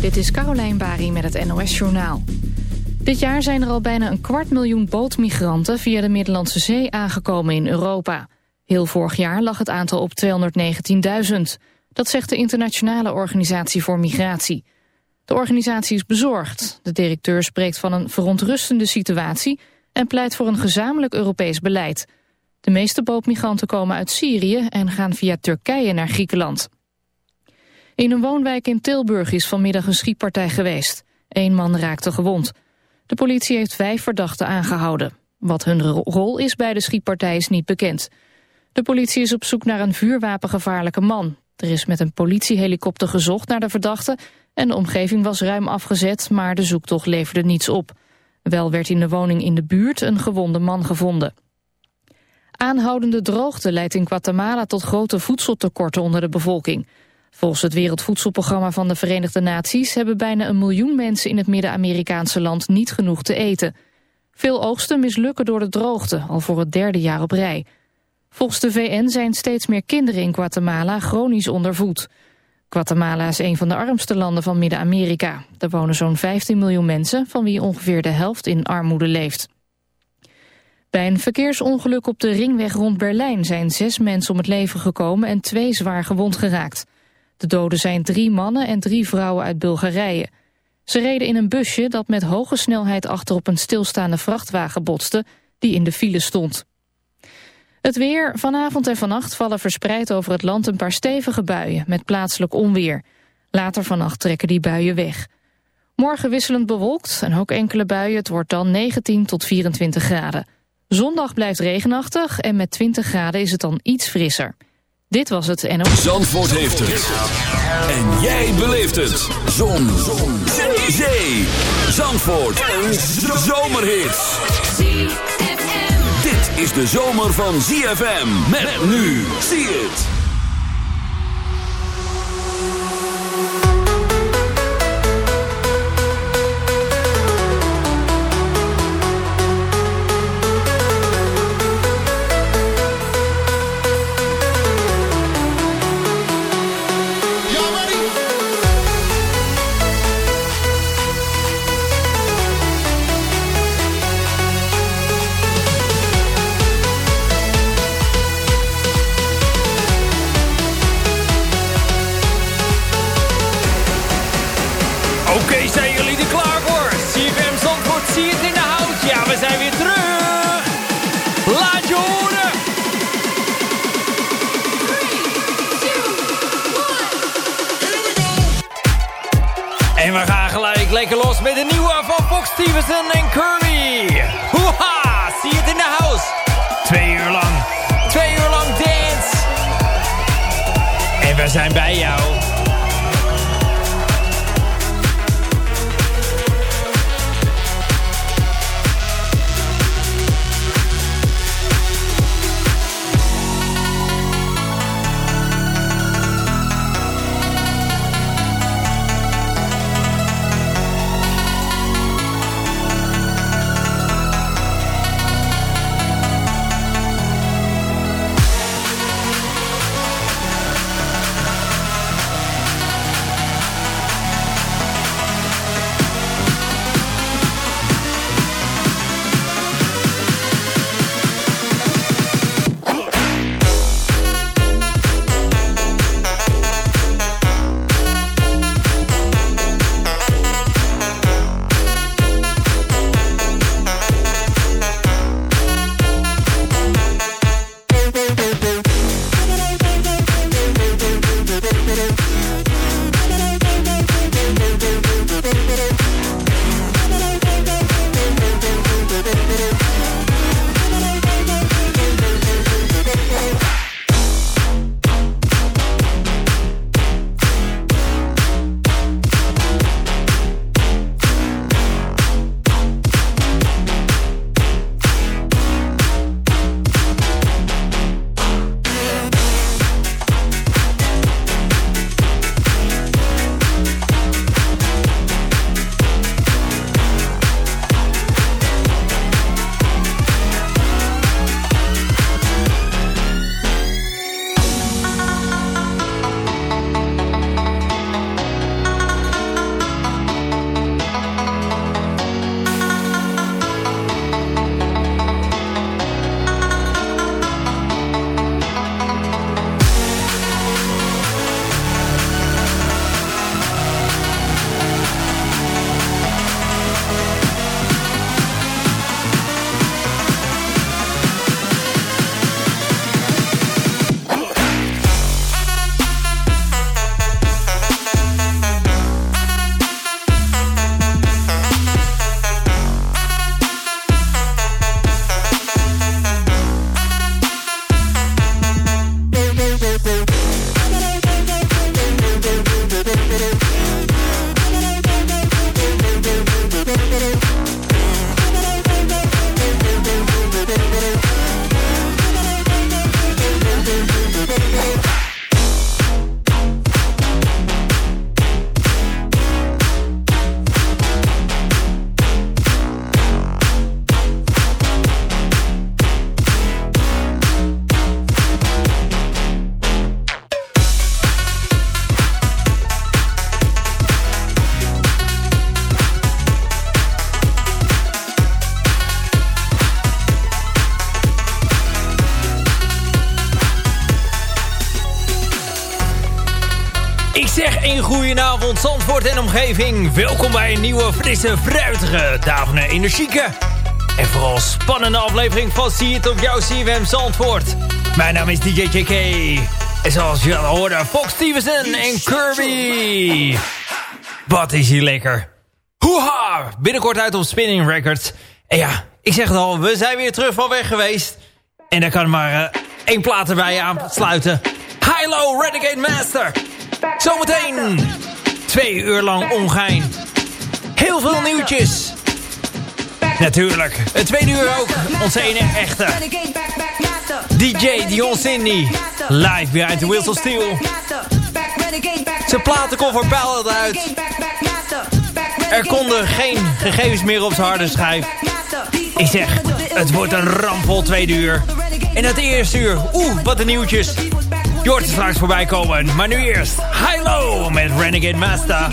Dit is Caroline Bari met het NOS Journaal. Dit jaar zijn er al bijna een kwart miljoen bootmigranten... via de Middellandse Zee aangekomen in Europa. Heel vorig jaar lag het aantal op 219.000. Dat zegt de Internationale Organisatie voor Migratie. De organisatie is bezorgd. De directeur spreekt van een verontrustende situatie... en pleit voor een gezamenlijk Europees beleid. De meeste bootmigranten komen uit Syrië... en gaan via Turkije naar Griekenland. In een woonwijk in Tilburg is vanmiddag een schietpartij geweest. Eén man raakte gewond. De politie heeft vijf verdachten aangehouden. Wat hun rol is bij de schietpartij is niet bekend. De politie is op zoek naar een vuurwapengevaarlijke man. Er is met een politiehelikopter gezocht naar de verdachte... en de omgeving was ruim afgezet, maar de zoektocht leverde niets op. Wel werd in de woning in de buurt een gewonde man gevonden. Aanhoudende droogte leidt in Guatemala tot grote voedseltekorten onder de bevolking... Volgens het Wereldvoedselprogramma van de Verenigde Naties... hebben bijna een miljoen mensen in het Midden-Amerikaanse land niet genoeg te eten. Veel oogsten mislukken door de droogte, al voor het derde jaar op rij. Volgens de VN zijn steeds meer kinderen in Guatemala chronisch ondervoed. Guatemala is een van de armste landen van Midden-Amerika. Er wonen zo'n 15 miljoen mensen, van wie ongeveer de helft in armoede leeft. Bij een verkeersongeluk op de ringweg rond Berlijn zijn zes mensen om het leven gekomen en twee zwaar gewond geraakt. De doden zijn drie mannen en drie vrouwen uit Bulgarije. Ze reden in een busje dat met hoge snelheid achter op een stilstaande vrachtwagen botste die in de file stond. Het weer. Vanavond en vannacht vallen verspreid over het land een paar stevige buien met plaatselijk onweer. Later vannacht trekken die buien weg. Morgen wisselend bewolkt en ook enkele buien. Het wordt dan 19 tot 24 graden. Zondag blijft regenachtig en met 20 graden is het dan iets frisser. Dit was het en Zandvoort heeft het. En jij beleeft het. Zon. Zon. Zee. Zandvoort. Een zomerhit. Dit is de zomer van ZFM. Met nu. Zie het. Lekker los met de nieuwe van Fox Stevenson en Curry. Hoeha, zie het in de house. Twee uur lang, twee uur lang dance. En we zijn bij jou. Zandvoort en omgeving. Welkom bij een nieuwe, frisse, fruitige, davende, energieke... en vooral spannende aflevering van See It op jouw CWM Zandvoort. Mijn naam is DJ JK. En zoals je al hoorde, Fox Stevenson en Kirby. Wat is hier lekker. Hoeha! Binnenkort uit op Spinning Records. En ja, ik zeg het al, we zijn weer terug van weg geweest. En daar kan maar uh, één plaat erbij aansluiten. High-Low Renegade Master. Zometeen twee uur lang ongein. Heel veel nieuwtjes. Natuurlijk, het tweede uur ook. Onze ene echte. DJ Dion Cindy. Live behind the Wheels of Steel. Zijn platenkoffer pijlde uit. Er konden geen gegevens meer op zijn harde schijf. Ik zeg, het wordt een rampvol tweede uur. En het eerste uur, oeh, wat de nieuwtjes. Je hoort er straks voorbij komen. Maar nu eerst High Low met Renegade Master.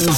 En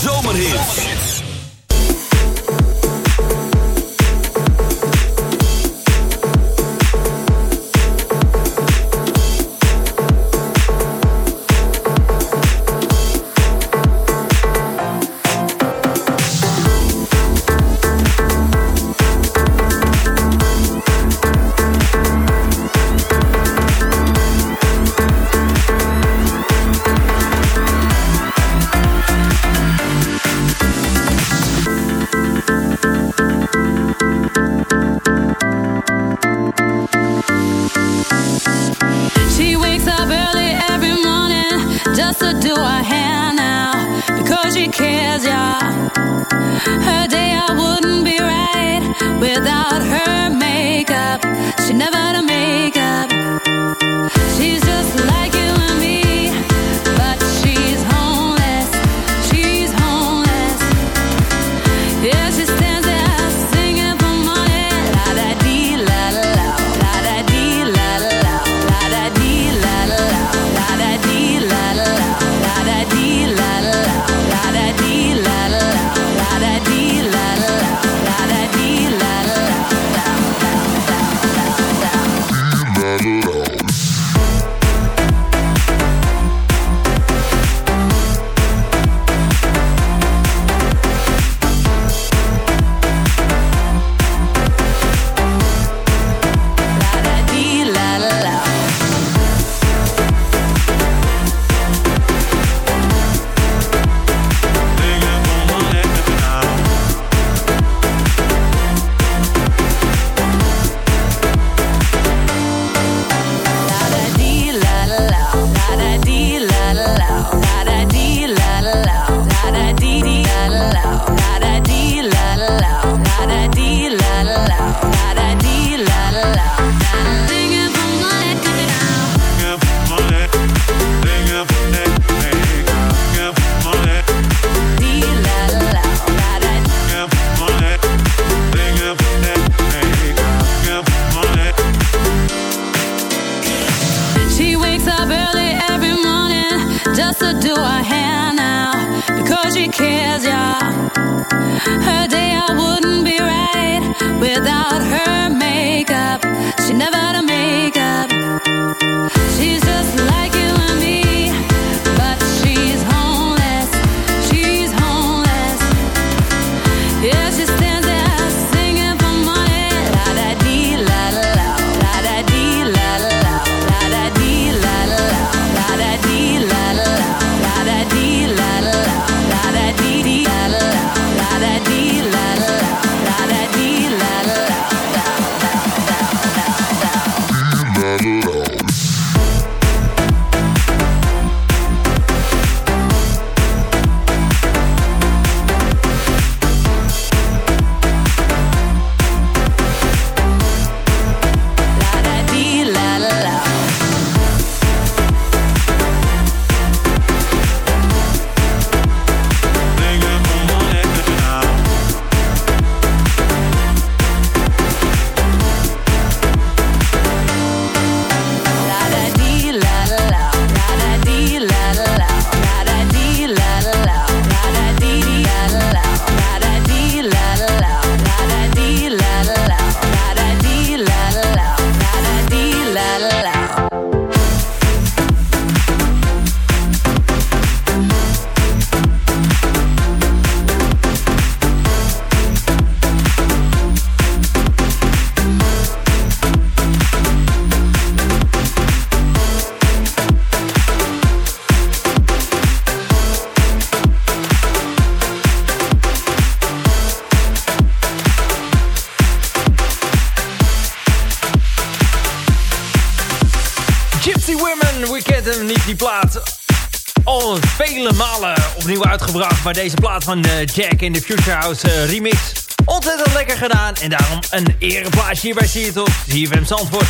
bij deze plaat van uh, Jack in de Future House uh, remix. Ontzettend lekker gedaan en daarom een ereplaatje hier bij Seattle, CFM Zandvoort.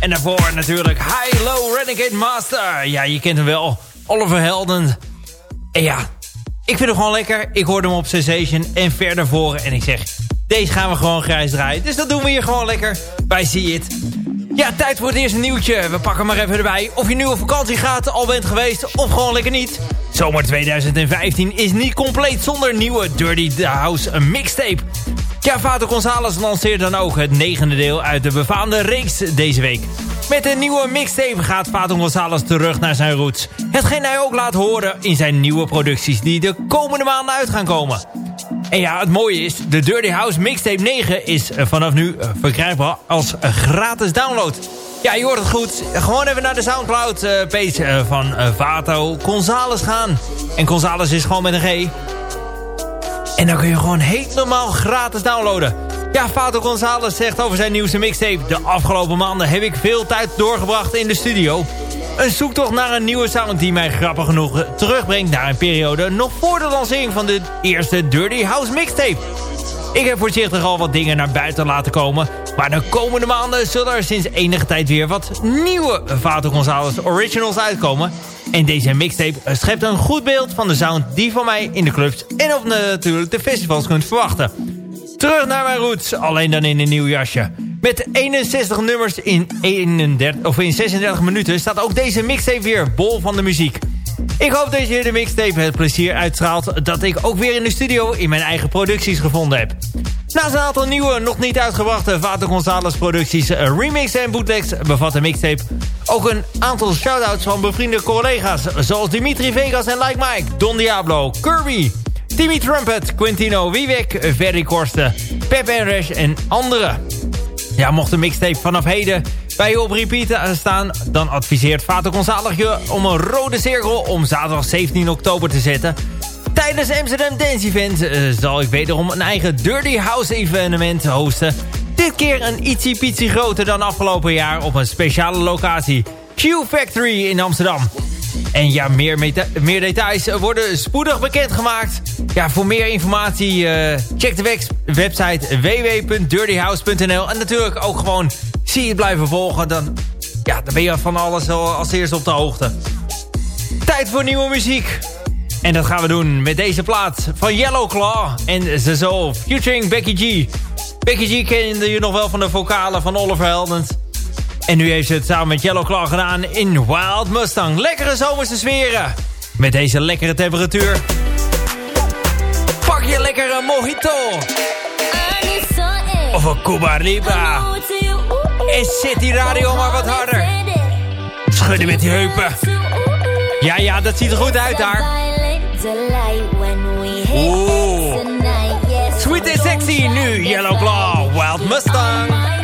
En daarvoor natuurlijk High Low Renegade Master. Ja, je kent hem wel. Oliver Helden. En ja, ik vind hem gewoon lekker. Ik hoorde hem op Sensation en verder voren. En ik zeg, deze gaan we gewoon grijs draaien. Dus dat doen we hier gewoon lekker bij See It. Ja, tijd voor het eerste nieuwtje. We pakken maar even erbij. Of je nu op vakantie gaat, al bent geweest, of gewoon lekker niet. Zomer 2015 is niet compleet zonder nieuwe Dirty House mixtape. Ja, Vater Gonzalez lanceert dan ook het negende deel uit de befaamde reeks deze week. Met een nieuwe mixtape gaat Vater Gonzalez terug naar zijn roots. Hetgeen hij ook laat horen in zijn nieuwe producties die de komende maanden uit gaan komen. En ja, het mooie is, de Dirty House Mixtape 9 is vanaf nu verkrijgbaar als gratis download. Ja, je hoort het goed. Gewoon even naar de Soundcloud-page eh, van Vato Gonzales gaan. En Gonzales is gewoon met een G. En dan kun je gewoon helemaal gratis downloaden. Ja, Vato Gonzales zegt over zijn nieuwste mixtape... De afgelopen maanden heb ik veel tijd doorgebracht in de studio. Een zoektocht naar een nieuwe sound die mij grappig genoeg terugbrengt... naar een periode nog voor de lancering van de eerste Dirty House mixtape. Ik heb voorzichtig al wat dingen naar buiten laten komen... Maar de komende maanden zullen er sinds enige tijd weer wat nieuwe Vato Gonzalez Originals uitkomen. En deze mixtape schept een goed beeld van de sound die van mij in de clubs en op natuurlijk de festivals kunt verwachten. Terug naar mijn roots, alleen dan in een nieuw jasje. Met 61 nummers in, 31, of in 36 minuten staat ook deze mixtape weer bol van de muziek. Ik hoop dat je de mixtape het plezier uitstraalt dat ik ook weer in de studio in mijn eigen producties gevonden heb. Naast een aantal nieuwe, nog niet uitgebrachte Vater Gonzalez producties, eh, remix en bootlegs bevat de mixtape ook een aantal shoutouts van bevriende collega's zoals Dimitri Vegas en Like Mike, Don Diablo, Kirby, Timmy Trumpet, Quintino Wiewek, Ferry Korsten, Pep en Rash en anderen. Ja, mocht de mixtape vanaf heden bij je op repeat staan... dan adviseert Vater Gonzalez je om een rode cirkel om zaterdag 17 oktober te zetten... Tijdens Amsterdam Dance Event uh, zal ik wederom een eigen Dirty House evenement hosten. Dit keer een ietsie pietsie groter dan afgelopen jaar op een speciale locatie. Q Factory in Amsterdam. En ja, meer, meer details worden spoedig bekendgemaakt. Ja, voor meer informatie uh, check de website www.dirtyhouse.nl. En natuurlijk ook gewoon zie je blijven volgen. Dan, ja, dan ben je van alles als eerste op de hoogte. Tijd voor nieuwe muziek. En dat gaan we doen met deze plaat van Yellow Claw en Zezo featuring Becky G. Becky G kende je nog wel van de vocalen van Oliver Heldens. En nu heeft ze het samen met Yellow Claw gedaan in Wild Mustang. Lekkere zomerse sferen. Met deze lekkere temperatuur. je lekker een mojito. Of een Cuba Libre. En zet die radio maar wat harder. Schudden met die heupen. Ja, ja, dat ziet er goed uit daar. Oeh. Sweet and sexy, nu Yellow Claw, Wild Mustang.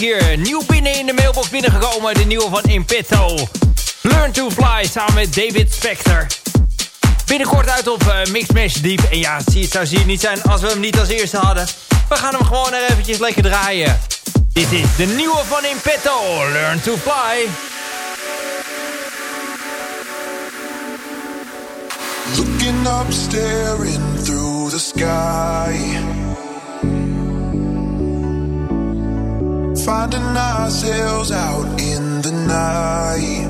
Hier. Nieuw binnen in de mailbox binnengekomen. De nieuwe van Impetto. Learn to Fly samen met David Spector. Binnenkort uit op uh, Mix Mash Deep. En ja, het zou zie niet zijn als we hem niet als eerste hadden. We gaan hem gewoon er eventjes lekker draaien. Dit is de nieuwe van Impetto. Learn to Fly. Looking up, staring through the sky. Finding ourselves out in the night.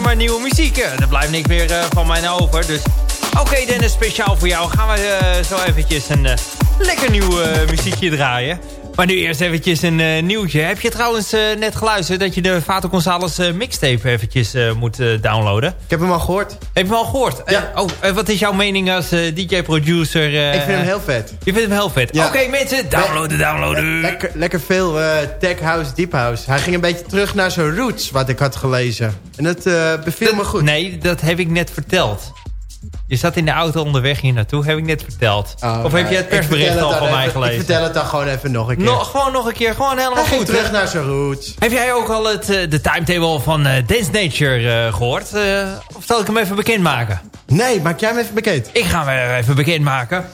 Maar nieuwe muziek. Er blijft niks meer eh, van mij over. Dus oké Dennis, speciaal voor jou gaan we eh, zo eventjes een eh, lekker nieuw muziekje draaien. Maar nu eerst eventjes een eh, nieuwtje. Heb je trouwens eh, net geluisterd dat je de Vato Gonzales eh, mixtape eventjes moet downloaden? Ik heb hem al gehoord. Heb je hem al gehoord? Ja. Oh, wat is jouw mening als DJ-producer? ik vind hem heel vet. Je vindt hem heel vet. Ja. Oké mensen, downloaden, downloaden. Lekker, lekker veel tech house, deep house. Hij ging een beetje terug naar zijn roots, wat ik had gelezen. En dat beviel me goed. Nee, dat heb ik net verteld. Je zat in de auto onderweg hier naartoe, heb ik net verteld. Oh, of heb nee, je het persbericht al het van mij even- gelezen? Ik vertel het dan gewoon even nog een keer. Nog, gewoon nog een keer, gewoon helemaal Hij ging goed. terug naar zijn roots. Heb jij ook al het, eh, de timetable van eh, Dance Nature eh, gehoord? Eh, of zal ik hem even bekendmaken? Nee, maak jij hem even bekend. Ik ga hem even bekendmaken.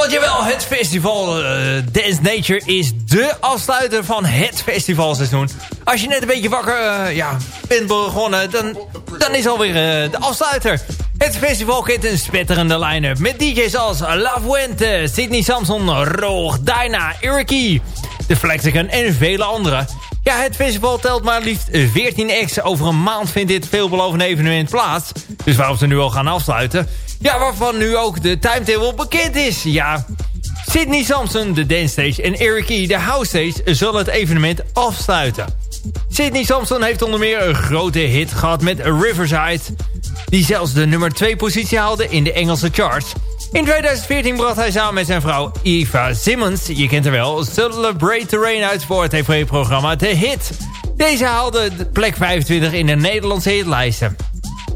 Want jawel, het festival uh, Dance Nature is de afsluiter van het festivalseizoen. Als je net een beetje wakker uh, ja, bent begonnen, dan, dan is alweer uh, de afsluiter. Het festival kent een spetterende line-up met DJ's als La Fuente, Sydney Samson, Roog, Dyna, Iriki, The Flexicon en vele anderen. Ja, het festival telt maar liefst 14 acts. Over een maand vindt dit veelbelovende evenement plaats. Dus waarom ze nu al gaan afsluiten? Ja, waarvan nu ook de timetable bekend is. Ja, Sydney Samson, de dance stage, en Eric E., de house stage, zullen het evenement afsluiten. Sydney Samson heeft onder meer een grote hit gehad met Riverside... die zelfs de nummer 2 positie haalde in de Engelse charts... In 2014 bracht hij samen met zijn vrouw Eva Simmons, je kent haar wel, Celebrate the Rain uit voor het tv-programma The Hit. Deze haalde plek 25 in de Nederlandse hitlijsten.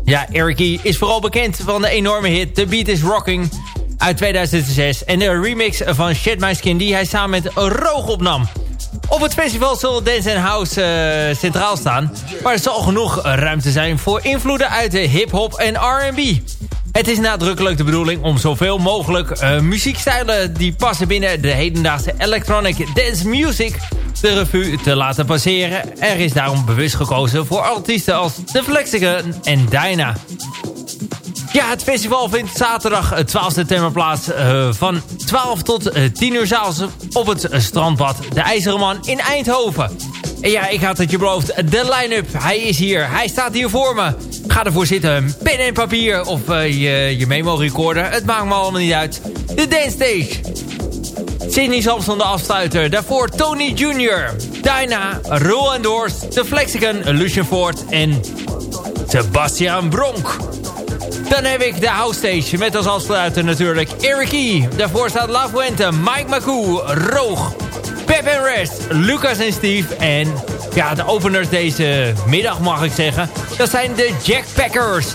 Ja, Eric is vooral bekend van de enorme hit The Beat is Rocking uit 2006... en de remix van Shed My Skin die hij samen met Roog opnam. Op het festival zal Dance House uh, centraal staan... maar er zal genoeg ruimte zijn voor invloeden uit de hip-hop en R&B. Het is nadrukkelijk de bedoeling om zoveel mogelijk uh, muziekstijlen... die passen binnen de hedendaagse electronic dance music... de revue te laten passeren. Er is daarom bewust gekozen voor artiesten als The Flexicon en Dyna. Ja, het festival vindt zaterdag 12 september plaats uh, van 12 tot uh, 10 uur s'avonds op het strandbad De IJzeren Man in Eindhoven. En ja, ik had het je beloofd, de line-up, hij is hier, hij staat hier voor me. Ga ervoor zitten, pen en papier of uh, je, je memo recorder, het maakt me allemaal niet uit. De Dance Stage. Sidney Samson de afsluiter, daarvoor Tony Jr., Dyna, Roel Doors, The Flexicon, Lucian Ford en Sebastian Bronk. Dan heb ik de house stage met als afsluiter natuurlijk Eric E. Daarvoor staat La Fuente, Mike Macou, Roog, Pep en Rest, Lucas en Steve. En ja, de openers deze middag mag ik zeggen. Dat zijn de Jackpackers.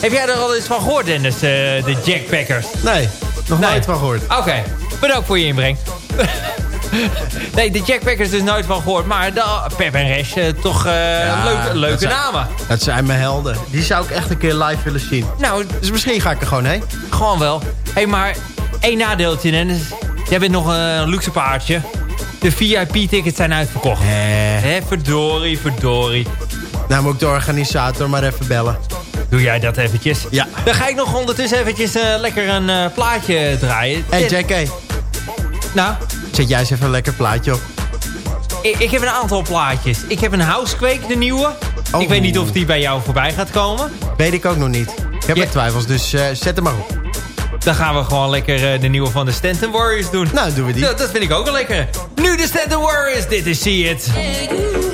Heb jij er al eens van gehoord Dennis, uh, de Jackpackers? Nee, nog Nee. nooit van gehoord. Oké, bedankt voor je inbreng. nee, de Jackpackers dus nooit van gehoord. Maar de Pep en Rest, eh, toch eh, Ja, leuke, dat leuke zijn- namen. Dat zijn mijn helden. Die zou ik echt een keer live willen zien. Nou, Dus misschien ga ik er gewoon heen. Gewoon wel. Hé, hey, maar één nadeeltje, Dennis. Jij bent nog een luxe paardje. De VIP-tickets zijn uitverkocht. Eh. Hé, verdorie, verdorie. Nou moet ik de organisator maar even bellen. Doe jij dat eventjes? Ja. Dan ga ik nog ondertussen eventjes eh, lekker een eh, plaatje draaien. Hé hey, JK, Nou, zet jij eens even een lekker plaatje op. ik, ik heb een aantal plaatjes. Ik heb een Housequake, de nieuwe. Oh. Ik weet niet of die bij jou voorbij gaat komen. Weet ik ook nog niet. Ik heb Ja. mijn twijfels, dus eh, zet hem maar op. Dan gaan we gewoon lekker eh, de nieuwe van de Stanton Warriors doen. Nou, doen we die. Dat, dat vind ik ook wel lekker. Nu de Stanton Warriors, dit is See It.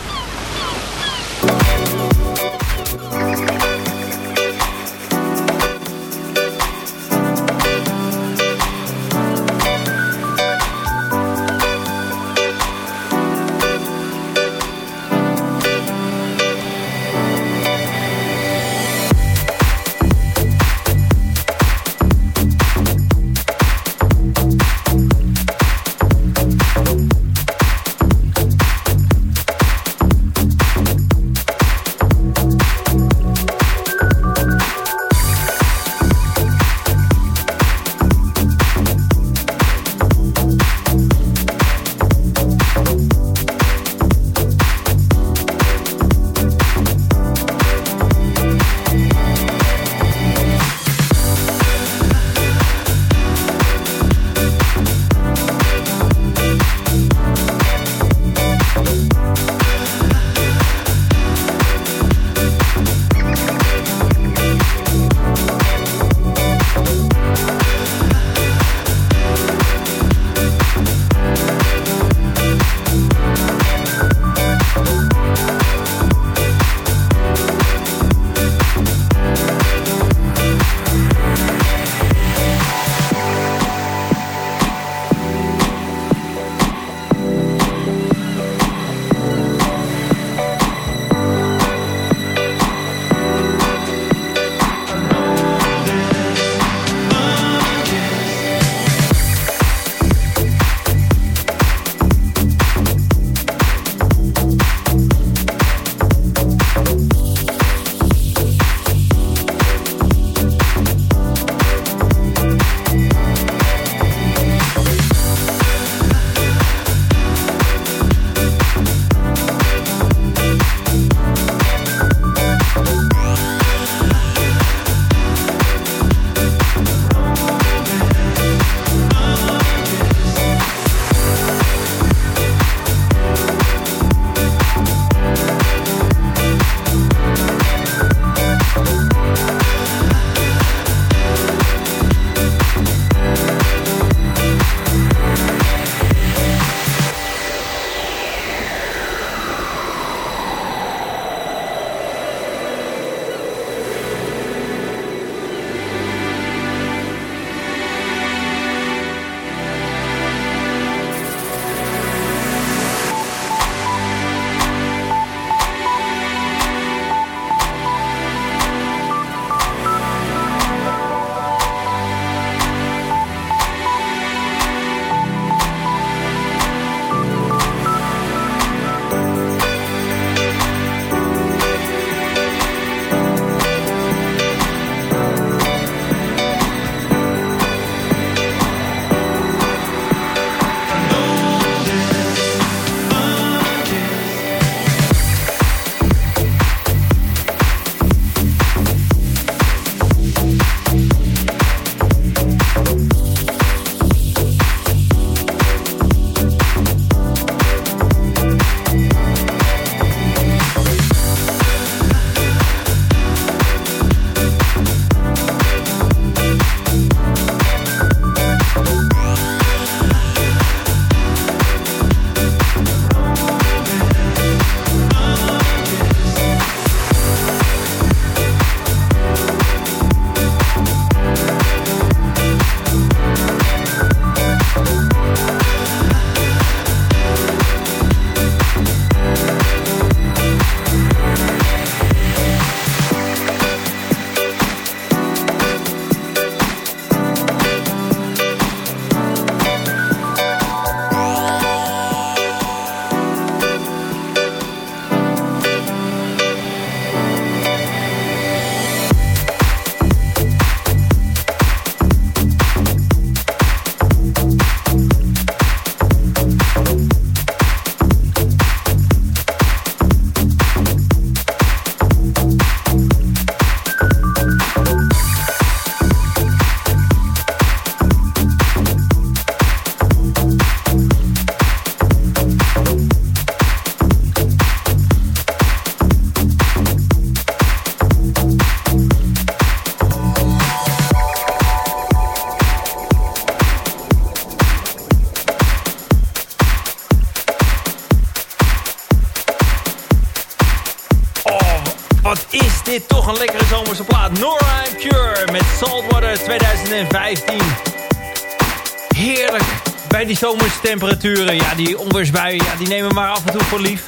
temperaturen, ja, die onweersbuien, ja, die nemen maar af en toe voor lief.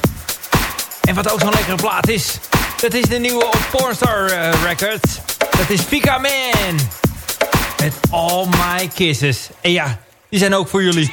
En wat ook zo'n lekkere plaat is, dat is de nieuwe op Pornstar uh, Records. Dat is Fika Man. Met All My Kisses. En ja, die zijn ook voor jullie.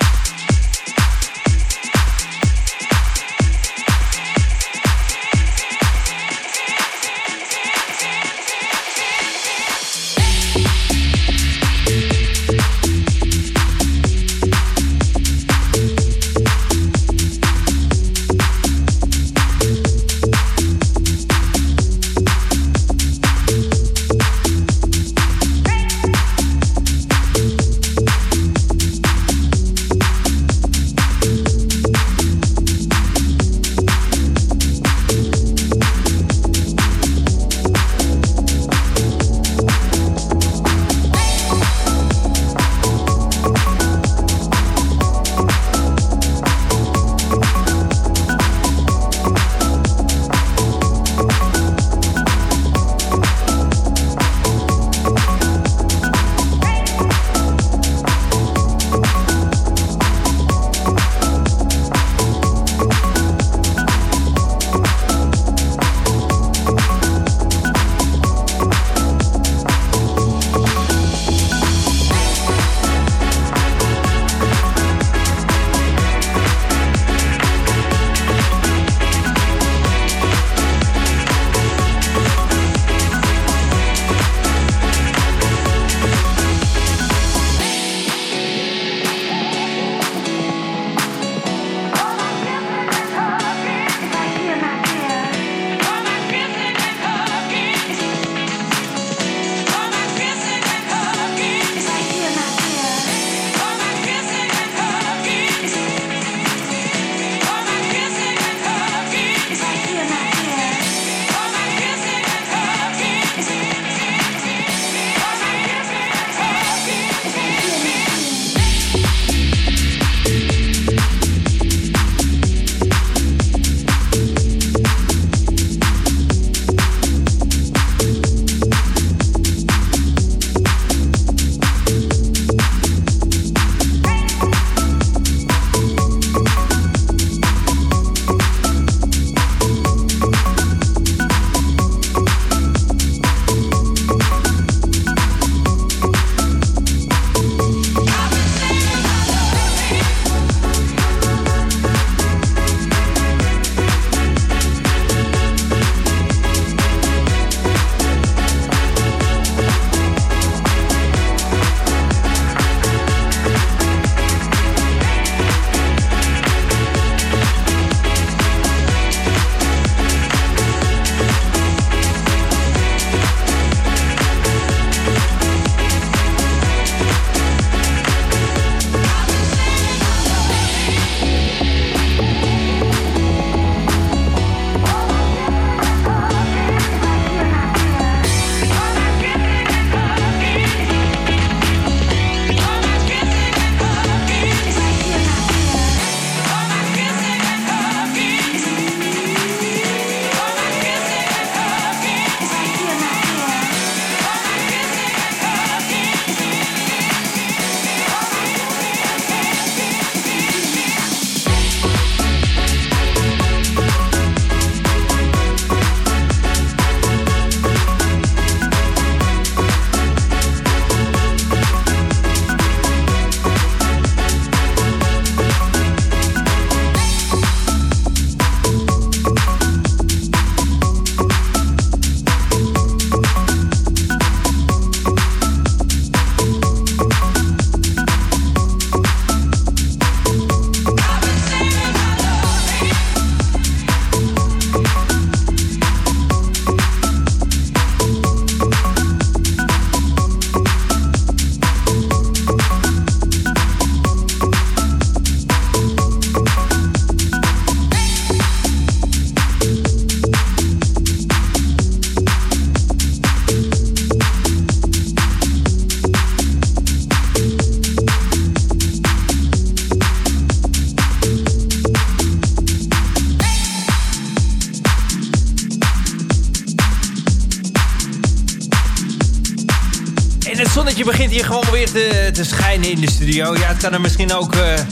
Het zonnetje begint hier gewoon weer te, te schijnen in de studio. Ja, het kan er misschien ook uh, een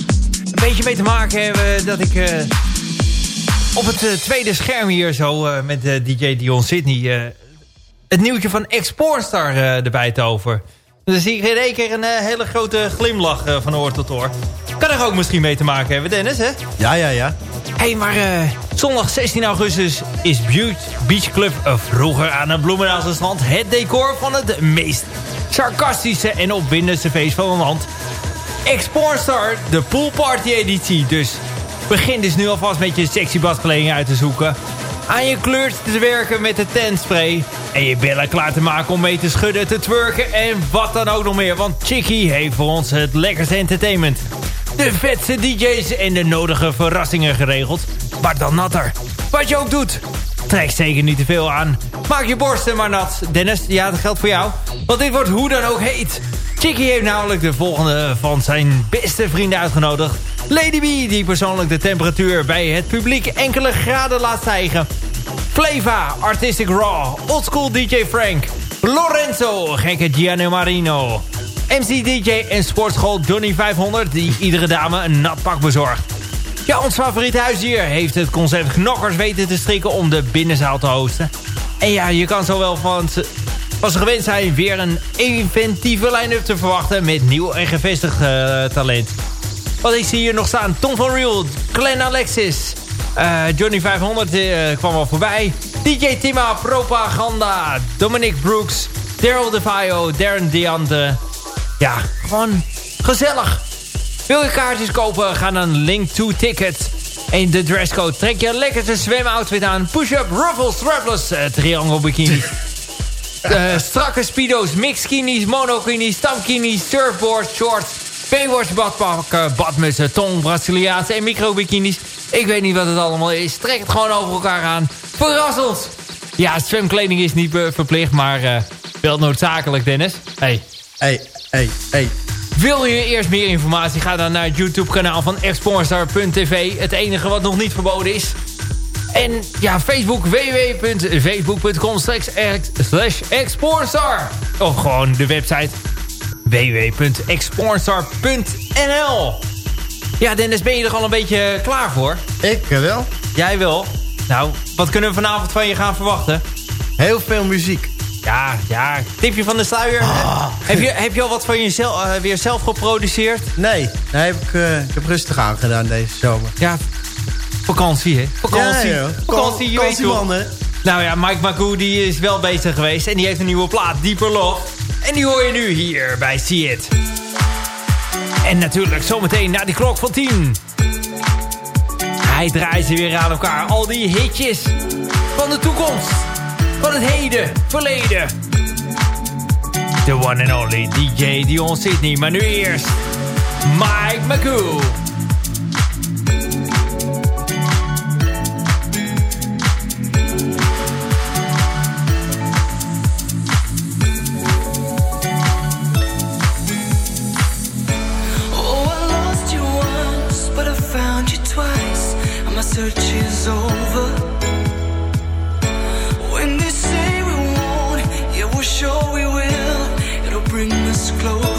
beetje mee te maken hebben dat ik... Uh, op het uh, tweede scherm hier zo met DJ Dion Sydney... het nieuwtje van X-Pornstar erbij tover. Dan zie ik in één keer een hele grote glimlach van oor tot oor. Kan er ook misschien mee te maken hebben, Dennis, hè? Ja, ja, ja. Hé, hey, maar zondag 16 augustus is Beach Club vroeger aan het Bloemendaalse strand... het decor van het meest sarcastische en opwindendste feest van het land. Exportstar, de poolparty editie. Dus begin dus nu alvast met je sexy badkleding uit te zoeken. Aan je kleur te werken met de tentspray. En je billen klaar te maken om mee te schudden, te twerken en wat dan ook nog meer. Want Chicky heeft voor ons het lekkerste entertainment. De vetste DJ's en de nodige verrassingen geregeld. Maar dan natter. Wat je ook doet. Trek zeker niet te veel aan. Maak je borsten maar nat. Dennis, ja, dat geldt voor jou. Want dit wordt hoe dan ook heet. Chicky heeft namelijk de volgende van zijn beste vrienden uitgenodigd. Lady B, die persoonlijk de temperatuur bij het publiek enkele graden laat stijgen. Flava, Artistic Raw, Oldschool DJ Frank. Lorenzo, gekke Gianni Marino. MC DJ en sportschool Johnny 500 die iedere dame een nat pak bezorgt. Ja, ons favoriete huisdier heeft het concept Knokkers weten te strikken om de binnenzaal te hosten. En ja, je kan zowel van was gewend zijn weer een inventieve line-up te verwachten met nieuw en gevestigd uh, talent. Wat ik zie hier nog staan, Tom van Real, Glenn Alexis, uh, Johnny 500 uh, kwam al voorbij. DJ Tima, Propaganda, Dominic Brooks, Daryl DeVio, Darren Deante. Ja, gewoon gezellig. Wil je kaartjes kopen? Ga dan Link to Tickets. En de dresscode. Trek je lekker de zwemoutfit aan. Push-up, ruffles, strapless, uh, triangle bikinis. uh, strakke speedo's, mixkinis, monokinis, stamkinis, surfboards, shorts, Baywatch badpakken, badmussen, tong, Braziliaanse en microbikinis. Ik weet niet wat het allemaal is. Trek het gewoon over elkaar aan. Verras ons! Ja, zwemkleding is niet verplicht, maar uh, wel noodzakelijk, Dennis. Hey. Hey, hey, hey. Wil je eerst meer informatie? Ga dan naar het YouTube kanaal van exportstar.tv. Het enige wat nog niet verboden is. En ja, Facebook www.facebook.com slash exportstar. Of gewoon de website www.exportstar.nl Ja Dennis, ben je er al een beetje klaar voor? Ik wel. Jij wel? Nou, wat kunnen we vanavond van je gaan verwachten? Heel veel muziek. Ja, ja. Tipje van de sluier. Ah. Heb, je, heb je al wat van jezelf uh, weer zelf geproduceerd? Nee, nee heb ik, uh, ik heb rustig aangedaan deze zomer. Ja, vakantie hè? Vakantie. Ja, vakantie, hè? Nou ja, Mike Magoo die is wel bezig geweest. En die heeft een nieuwe plaat, Deeper Love. En die hoor je nu hier bij See It. En natuurlijk zometeen na die klok van 10. Hij draait ze weer aan elkaar. Al die hitjes van de toekomst van het heden, verleden. The one and only DJ Dion Sydney. Maar nu eerst Mike McCool. search is over close.